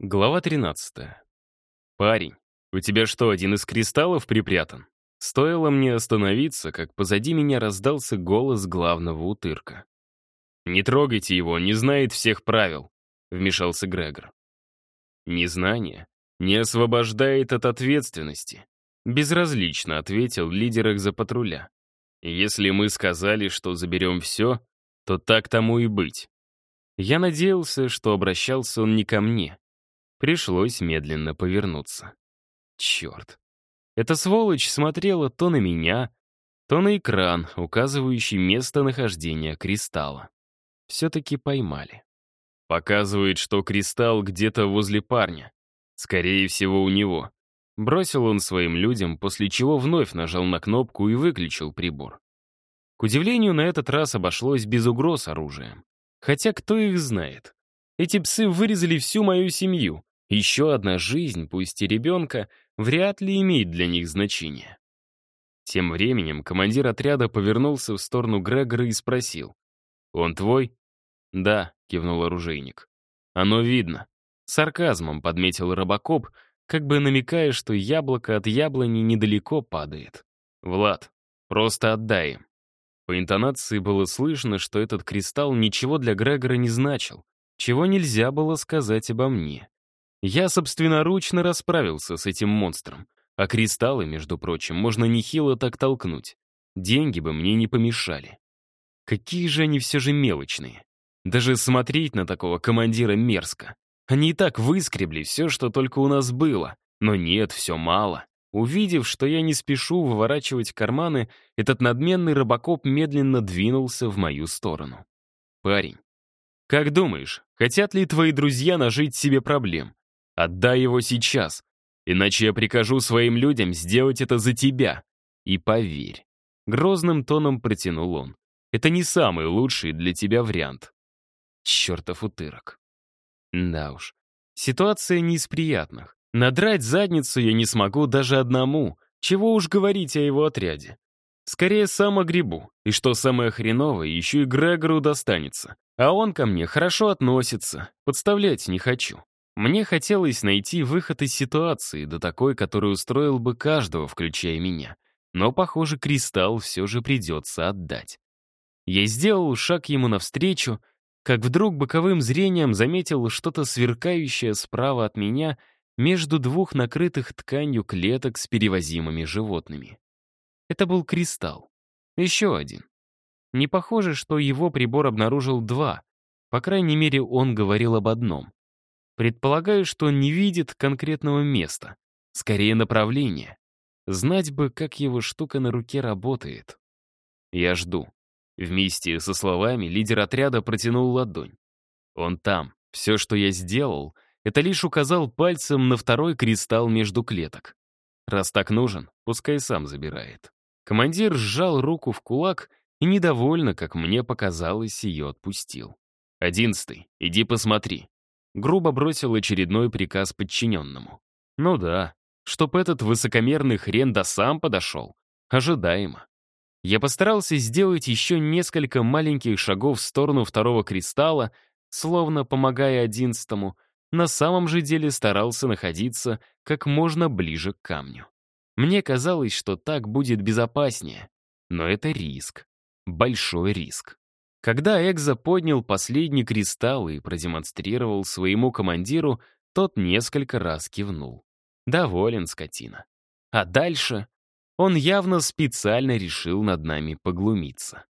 Глава 13. «Парень, у тебя что, один из кристаллов припрятан?» Стоило мне остановиться, как позади меня раздался голос главного утырка. «Не трогайте его, не знает всех правил», — вмешался Грегор. «Незнание не освобождает от ответственности», — безразлично ответил лидер экзопатруля. «Если мы сказали, что заберем все, то так тому и быть». Я надеялся, что обращался он не ко мне. Пришлось медленно повернуться. Черт. Эта сволочь смотрела то на меня, то на экран, указывающий местонахождение кристалла. Все-таки поймали. Показывает, что кристалл где-то возле парня. Скорее всего, у него. Бросил он своим людям, после чего вновь нажал на кнопку и выключил прибор. К удивлению, на этот раз обошлось без угроз оружием. Хотя кто их знает? Эти псы вырезали всю мою семью, еще одна жизнь, пусть и ребенка, вряд ли имеет для них значение. Тем временем командир отряда повернулся в сторону Грегора и спросил. «Он твой?» «Да», — кивнул оружейник. «Оно видно». Сарказмом подметил Робокоп, как бы намекая, что яблоко от яблони недалеко падает. «Влад, просто отдай им». По интонации было слышно, что этот кристалл ничего для Грегора не значил, чего нельзя было сказать обо мне. Я собственноручно расправился с этим монстром, а кристаллы, между прочим, можно нехило так толкнуть. Деньги бы мне не помешали. Какие же они все же мелочные. Даже смотреть на такого командира мерзко. Они и так выскребли все, что только у нас было. Но нет, все мало. Увидев, что я не спешу выворачивать карманы, этот надменный робокоп медленно двинулся в мою сторону. «Парень, как думаешь, хотят ли твои друзья нажить себе проблем? Отдай его сейчас, иначе я прикажу своим людям сделать это за тебя. И поверь. Грозным тоном протянул он. Это не самый лучший для тебя вариант. Чертов утырок. Да уж, ситуация не из приятных. Надрать задницу я не смогу даже одному, чего уж говорить о его отряде. Скорее, сам огребу, и что самое хреновое, еще и Грегору достанется. А он ко мне хорошо относится, подставлять не хочу. Мне хотелось найти выход из ситуации, до такой, который устроил бы каждого, включая меня. Но, похоже, кристалл все же придется отдать. Я сделал шаг ему навстречу, как вдруг боковым зрением заметил что-то сверкающее справа от меня между двух накрытых тканью клеток с перевозимыми животными. Это был кристалл. Еще один. Не похоже, что его прибор обнаружил два. По крайней мере, он говорил об одном. Предполагаю, что не видит конкретного места, скорее направления. Знать бы, как его штука на руке работает. Я жду. Вместе со словами лидер отряда протянул ладонь. Он там. Все, что я сделал, это лишь указал пальцем на второй кристалл между клеток. Раз так нужен, пускай сам забирает. Командир сжал руку в кулак и недовольно, как мне показалось, ее отпустил. «Одиннадцатый, иди посмотри грубо бросил очередной приказ подчиненному. Ну да, чтоб этот высокомерный хрен да сам подошел. Ожидаемо. Я постарался сделать еще несколько маленьких шагов в сторону второго кристалла, словно помогая одиннадцатому, на самом же деле старался находиться как можно ближе к камню. Мне казалось, что так будет безопаснее, но это риск. Большой риск. Когда Экзо поднял последний кристалл и продемонстрировал своему командиру, тот несколько раз кивнул. Доволен скотина. А дальше он явно специально решил над нами поглумиться.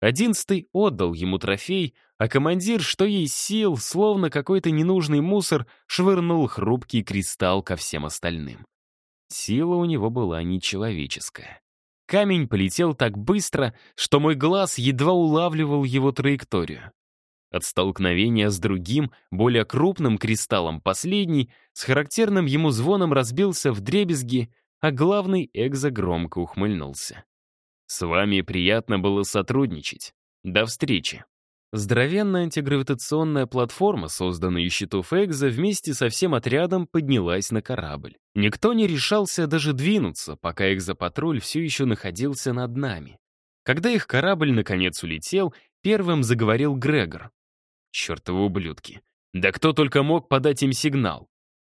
Одиннадцатый отдал ему трофей, а командир, что есть сил, словно какой-то ненужный мусор, швырнул хрупкий кристалл ко всем остальным. Сила у него была нечеловеческая. Камень полетел так быстро, что мой глаз едва улавливал его траекторию. От столкновения с другим, более крупным кристаллом последний, с характерным ему звоном разбился в дребезги, а главный экзо громко ухмыльнулся. «С вами приятно было сотрудничать. До встречи». Здоровенная антигравитационная платформа, созданная из щитов Экза, вместе со всем отрядом поднялась на корабль. Никто не решался даже двинуться, пока экзопатруль все еще находился над нами. Когда их корабль наконец улетел, первым заговорил Грегор. «Чертовы ублюдки! Да кто только мог подать им сигнал?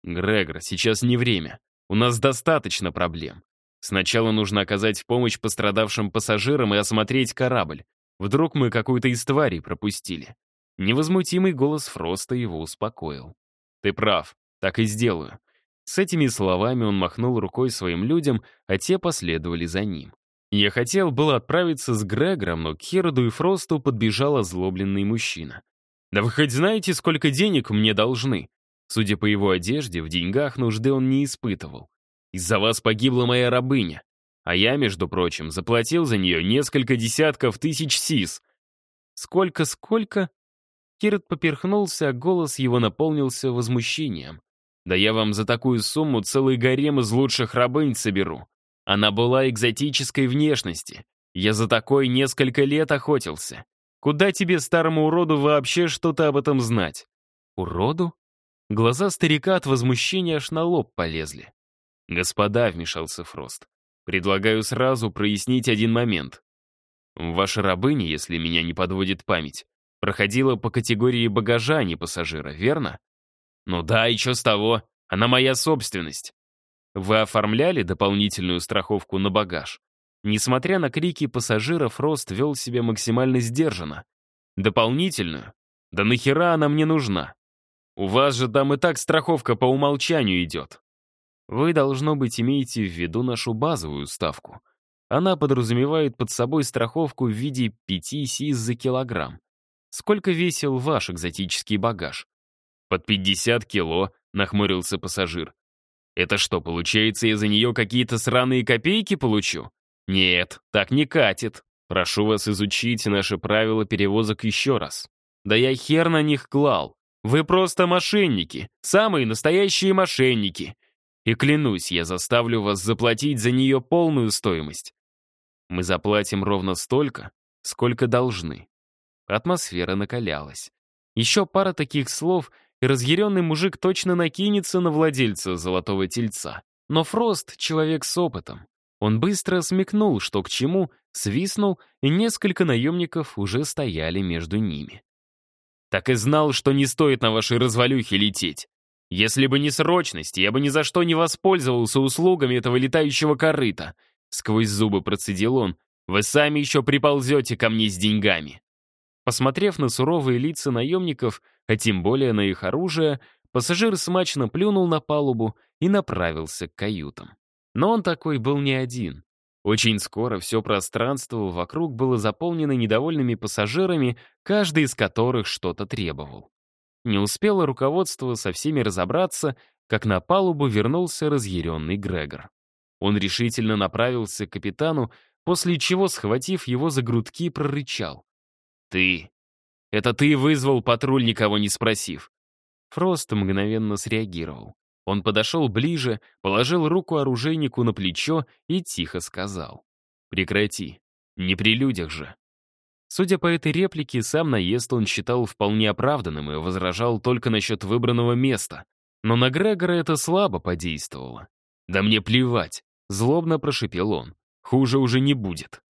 «Грегор, сейчас не время. У нас достаточно проблем. Сначала нужно оказать помощь пострадавшим пассажирам и осмотреть корабль. Вдруг мы какую-то из тварей пропустили». Невозмутимый голос Фроста его успокоил. «Ты прав, так и сделаю». С этими словами он махнул рукой своим людям, а те последовали за ним. Я хотел было отправиться с Грегором, но к Хероду и Фросту подбежал озлобленный мужчина. «Да вы хоть знаете, сколько денег мне должны?» Судя по его одежде, в деньгах нужды он не испытывал. «Из-за вас погибла моя рабыня. А я, между прочим, заплатил за нее несколько десятков тысяч сис». «Сколько-сколько?» Кирот поперхнулся, а голос его наполнился возмущением. «Да я вам за такую сумму целый гарем из лучших рабынь соберу. Она была экзотической внешности. Я за такой несколько лет охотился. Куда тебе, старому уроду, вообще что-то об этом знать?» «Уроду?» Глаза старика от возмущения аж на лоб полезли. «Господа», — вмешался Фрост, — «предлагаю сразу прояснить один момент. Ваша рабыня, если меня не подводит память, проходила по категории багажа, а не пассажира, верно? Ну да, и что с того? Она моя собственность. Вы оформляли дополнительную страховку на багаж? Несмотря на крики пассажиров, Рост вел себя максимально сдержанно. Дополнительную? Да нахера она мне нужна? У вас же там и так страховка по умолчанию идет. Вы, должно быть, имеете в виду нашу базовую ставку. Она подразумевает под собой страховку в виде 5 сис за килограмм. Сколько весил ваш экзотический багаж? Под 50 кило, нахмурился пассажир. Это что, получается, я за нее какие-то сраные копейки получу? Нет, так не катит. Прошу вас изучить наши правила перевозок еще раз. Да я хер на них клал. Вы просто мошенники, самые настоящие мошенники. И клянусь, я заставлю вас заплатить за нее полную стоимость. Мы заплатим ровно столько, сколько должны. Атмосфера накалялась. Еще пара таких слов, и разъяренный мужик точно накинется на владельца золотого тельца. Но Фрост — человек с опытом. Он быстро смекнул, что к чему, свистнул, и несколько наемников уже стояли между ними. «Так и знал, что не стоит на вашей развалюхе лететь. Если бы не срочность, я бы ни за что не воспользовался услугами этого летающего корыта», сквозь зубы процедил он. «Вы сами еще приползете ко мне с деньгами». Посмотрев на суровые лица наемников, а тем более на их оружие, пассажир смачно плюнул на палубу и направился к каютам. Но он такой был не один. Очень скоро все пространство вокруг было заполнено недовольными пассажирами, каждый из которых что-то требовал. Не успело руководство со всеми разобраться, как на палубу вернулся разъяренный Грегор. Он решительно направился к капитану, после чего, схватив его за грудки, прорычал. «Ты! Это ты вызвал патруль, никого не спросив!» Фрост мгновенно среагировал. Он подошел ближе, положил руку оружейнику на плечо и тихо сказал. «Прекрати. Не при людях же». Судя по этой реплике, сам наезд он считал вполне оправданным и возражал только насчет выбранного места. Но на Грегора это слабо подействовало. «Да мне плевать», — злобно прошипел он. «Хуже уже не будет».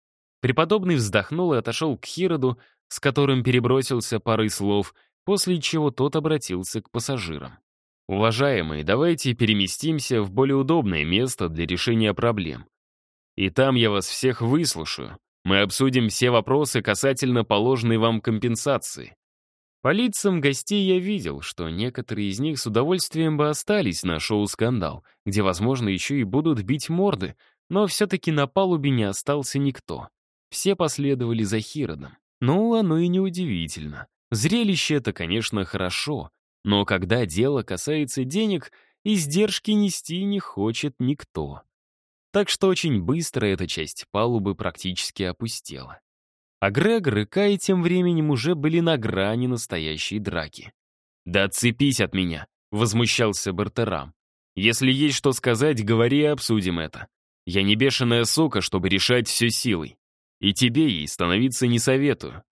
Преподобный вздохнул и отошел к Хироду, с которым перебросился парой слов, после чего тот обратился к пассажирам. «Уважаемые, давайте переместимся в более удобное место для решения проблем. И там я вас всех выслушаю. Мы обсудим все вопросы касательно положенной вам компенсации. По лицам гостей я видел, что некоторые из них с удовольствием бы остались на шоу «Скандал», где, возможно, еще и будут бить морды, но все-таки на палубе не остался никто. Все последовали за Хиродом. Ну, оно и неудивительно. Зрелище это, конечно, хорошо, но когда дело касается денег, издержки нести не хочет никто. Так что очень быстро эта часть палубы практически опустела. А Грегор и Кай тем временем уже были на грани настоящей драки. «Да отцепись от меня!» — возмущался Бартерам. «Если есть что сказать, говори и обсудим это. Я не бешеная сука, чтобы решать все силой. И тебе ей становиться не советую.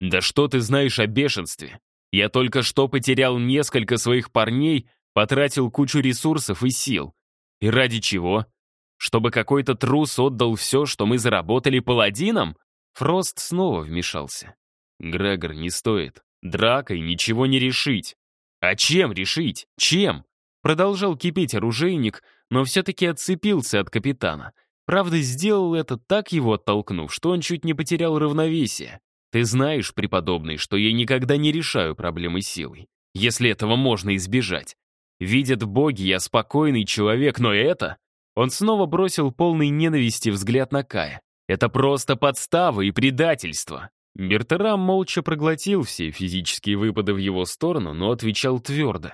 Да что ты знаешь о бешенстве? Я только что потерял несколько своих парней, потратил кучу ресурсов и сил. И ради чего? Чтобы какой-то трус отдал все, что мы заработали паладинам? Фрост снова вмешался. Грегор, не стоит. Дракой ничего не решить. А чем решить? Чем? Продолжал кипеть оружейник, но все-таки отцепился от капитана. Правда, сделал это так его оттолкнув, что он чуть не потерял равновесие. Ты знаешь, преподобный, что я никогда не решаю проблемы силой, если этого можно избежать. Видят боги, я спокойный человек, но это... Он снова бросил полный ненависти взгляд на Кая. Это просто подстава и предательство. Бертерам молча проглотил все физические выпады в его сторону, но отвечал твердо.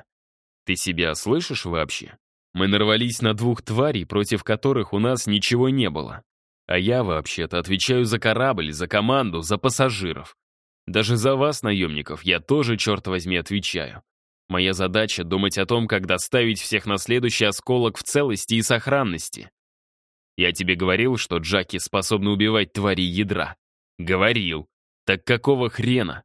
«Ты себя слышишь вообще? Мы нарвались на двух тварей, против которых у нас ничего не было. А я вообще-то отвечаю за корабль, за команду, за пассажиров. Даже за вас, наемников, я тоже, черт возьми, отвечаю. Моя задача — думать о том, как доставить всех на следующий осколок в целости и сохранности. Я тебе говорил, что Джаки способны убивать твари ядра. Говорил. Так какого хрена?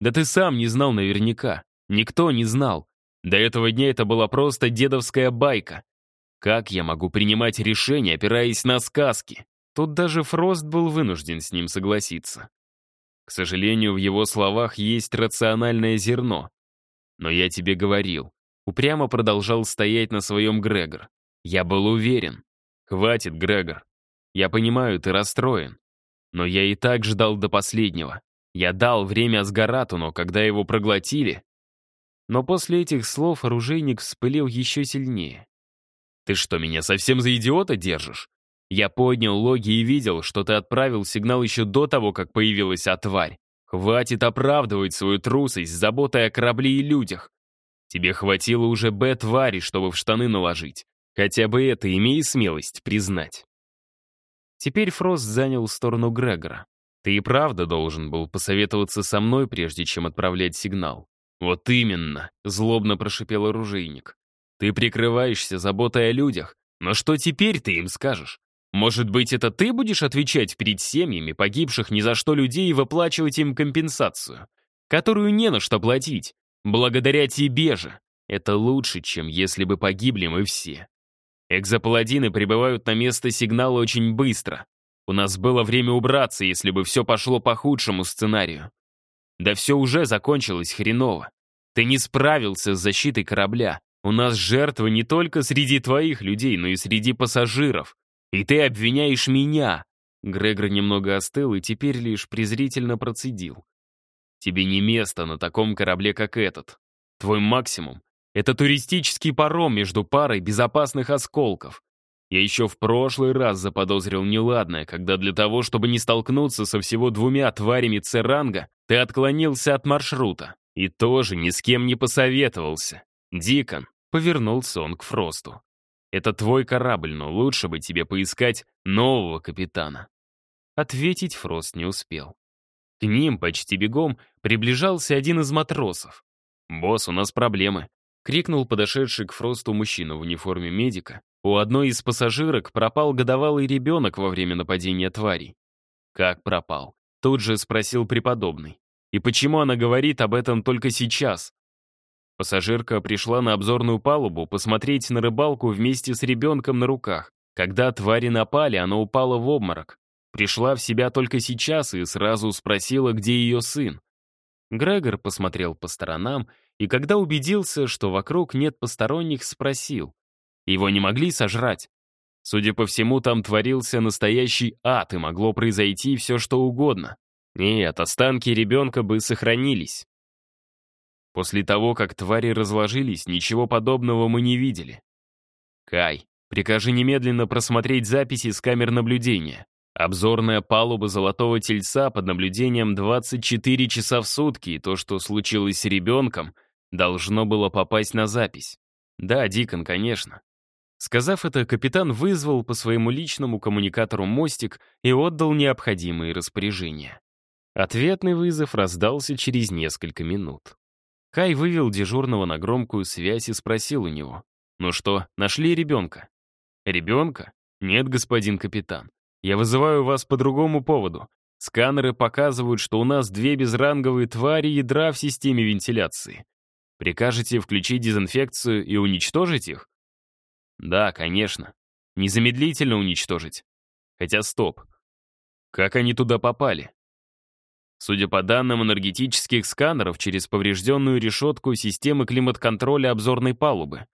Да ты сам не знал наверняка. Никто не знал. До этого дня это была просто дедовская байка. Как я могу принимать решения, опираясь на сказки? Тут даже Фрост был вынужден с ним согласиться. К сожалению, в его словах есть рациональное зерно. Но я тебе говорил. Упрямо продолжал стоять на своем Грегор. Я был уверен. Хватит, Грегор. Я понимаю, ты расстроен. Но я и так ждал до последнего. Я дал время Асгарату, но когда его проглотили... Но после этих слов оружейник вспылил еще сильнее. «Ты что, меня совсем за идиота держишь? Я поднял логи и видел, что ты отправил сигнал еще до того, как появилась а тварь. Хватит оправдывать свою трусость с заботой о корабле и людях. Тебе хватило уже Б-твари, чтобы в штаны наложить. Хотя бы это имей смелость признать. Теперь Фрост занял сторону Грегора. Ты и правда должен был посоветоваться со мной, прежде чем отправлять сигнал. Вот именно, злобно прошипел оружейник. Ты прикрываешься заботой о людях, но что теперь ты им скажешь? Может быть, это ты будешь отвечать перед семьями погибших ни за что людей и выплачивать им компенсацию, которую не на что платить, благодаря тебе же. Это лучше, чем если бы погибли мы все. Экзопаладины прибывают на место сигнала очень быстро. У нас было время убраться, если бы все пошло по худшему сценарию. Да все уже закончилось хреново. Ты не справился с защитой корабля. У нас жертвы не только среди твоих людей, но и среди пассажиров. И ты обвиняешь меня. Грегор немного остыл и теперь лишь презрительно процедил. Тебе не место на таком корабле, как этот. Твой максимум это туристический паром между парой безопасных осколков. Я еще в прошлый раз заподозрил неладное, когда для того, чтобы не столкнуться со всего двумя тварями Церанга, ты отклонился от маршрута. И тоже ни с кем не посоветовался. Дикон, повернулся он к Фросту. Это твой корабль, но лучше бы тебе поискать нового капитана. Ответить Фрост не успел. К ним почти бегом приближался один из матросов. «Босс, у нас проблемы. — крикнул подошедший к Фросту мужчина в униформе медика. У одной из пассажирок пропал годовалый ребенок во время нападения тварей. «Как пропал?» — тут же спросил преподобный. «И почему она говорит об этом только сейчас?» Пассажирка пришла на обзорную палубу посмотреть на рыбалку вместе с ребенком на руках. Когда твари напали, она упала в обморок. Пришла в себя только сейчас и сразу спросила, где ее сын. Грегор посмотрел по сторонам и когда убедился, что вокруг нет посторонних, спросил. Его не могли сожрать? Судя по всему, там творился настоящий ад, и могло произойти все, что угодно. Нет, останки ребенка бы сохранились. После того, как твари разложились, ничего подобного мы не видели. Кай, прикажи немедленно просмотреть записи с камер наблюдения. Обзорная палуба Золотого Тельца под наблюдением 24 часа в сутки, и то, что случилось с ребенком, должно было попасть на запись. Да, Дикон, конечно. Сказав это, капитан вызвал по своему личному коммуникатору мостик и отдал необходимые распоряжения. Ответный вызов раздался через несколько минут. Кай вывел дежурного на громкую связь и спросил у него. «Ну что, нашли ребенка?» «Ребенка? Нет, господин капитан. Я вызываю вас по другому поводу. Сканеры показывают, что у нас две безранговые твари ядра в системе вентиляции. Прикажете включить дезинфекцию и уничтожить их? Да, конечно. Незамедлительно уничтожить. Хотя стоп. Как они туда попали? Судя по данным энергетических сканеров, через поврежденную решетку системы климат-контроля обзорной палубы.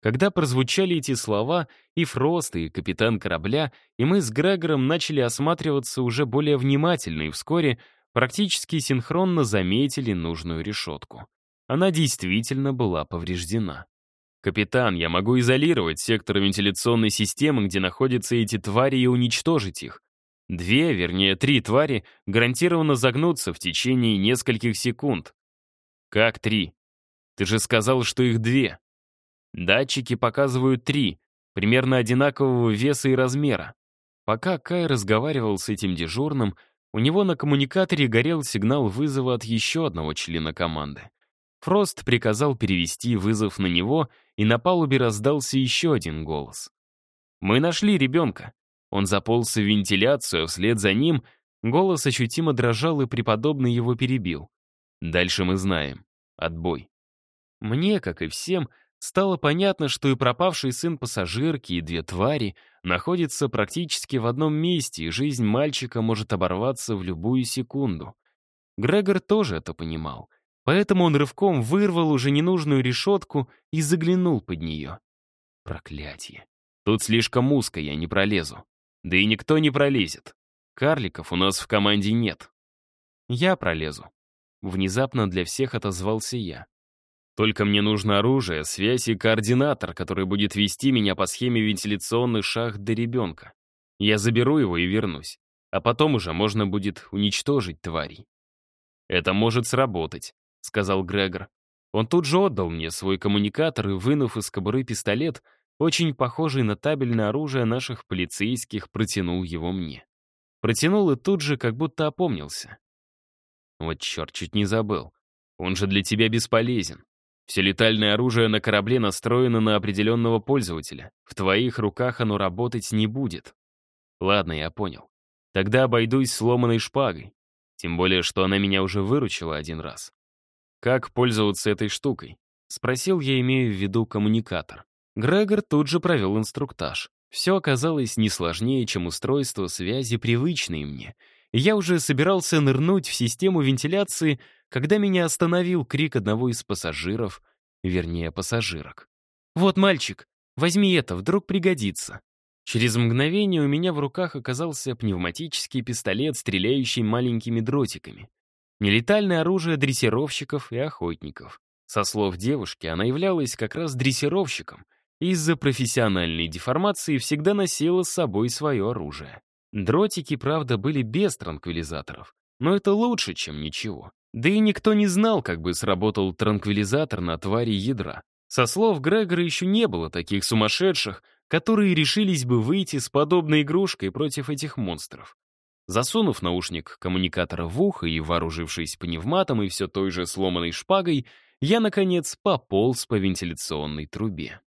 Когда прозвучали эти слова, и Фрост, и капитан корабля, и мы с Грегором начали осматриваться уже более внимательно, и вскоре практически синхронно заметили нужную решетку. Она действительно была повреждена. «Капитан, я могу изолировать сектор вентиляционной системы, где находятся эти твари, и уничтожить их. Две, вернее, три твари гарантированно загнутся в течение нескольких секунд. Как три? Ты же сказал, что их две. Датчики показывают три, примерно одинакового веса и размера. Пока Кай разговаривал с этим дежурным, у него на коммуникаторе горел сигнал вызова от еще одного члена команды. Фрост приказал перевести вызов на него, и на палубе раздался еще один голос. «Мы нашли ребенка. Он заполз в вентиляцию, вслед за ним голос ощутимо дрожал, и преподобный его перебил. Дальше мы знаем. Отбой. Мне, как и всем, стало понятно, что и пропавший сын пассажирки, и две твари находятся практически в одном месте, и жизнь мальчика может оборваться в любую секунду. Грегор тоже это понимал, поэтому он рывком вырвал уже ненужную решетку и заглянул под нее. Проклятие. Тут слишком узко, я не пролезу. Да и никто не пролезет. Карликов у нас в команде нет. Я пролезу. Внезапно для всех отозвался я. Только мне нужно оружие, связь и координатор, который будет вести меня по схеме вентиляционных шахт до ребенка. Я заберу его и вернусь. А потом уже можно будет уничтожить тварей. «Это может сработать», — сказал Грегор. Он тут же отдал мне свой коммуникатор и, вынув из кобуры пистолет, очень похожий на табельное оружие наших полицейских, протянул его мне. Протянул и тут же как будто опомнился. Вот черт, чуть не забыл. Он же для тебя бесполезен. Все летальное оружие на корабле настроено на определенного пользователя. В твоих руках оно работать не будет. Ладно, я понял. Тогда обойдусь сломанной шпагой. Тем более, что она меня уже выручила один раз. Как пользоваться этой штукой? Спросил я, имея в виду коммуникатор. Грегор тут же провел инструктаж. Все оказалось не сложнее, чем устройство связи, привычные мне. Я уже собирался нырнуть в систему вентиляции, когда меня остановил крик одного из пассажиров, вернее, пассажирок. «Вот, мальчик, возьми это, вдруг пригодится». Через мгновение у меня в руках оказался пневматический пистолет, стреляющий маленькими дротиками. Нелетальное оружие дрессировщиков и охотников. Со слов девушки, она являлась как раз дрессировщиком — из-за профессиональной деформации всегда носила с собой свое оружие. Дротики, правда, были без транквилизаторов, но это лучше, чем ничего. Да и никто не знал, как бы сработал транквилизатор на твари ядра. Со слов Грегора еще не было таких сумасшедших, которые решились бы выйти с подобной игрушкой против этих монстров. Засунув наушник коммуникатора в ухо и вооружившись пневматом и все той же сломанной шпагой, я, наконец, пополз по вентиляционной трубе.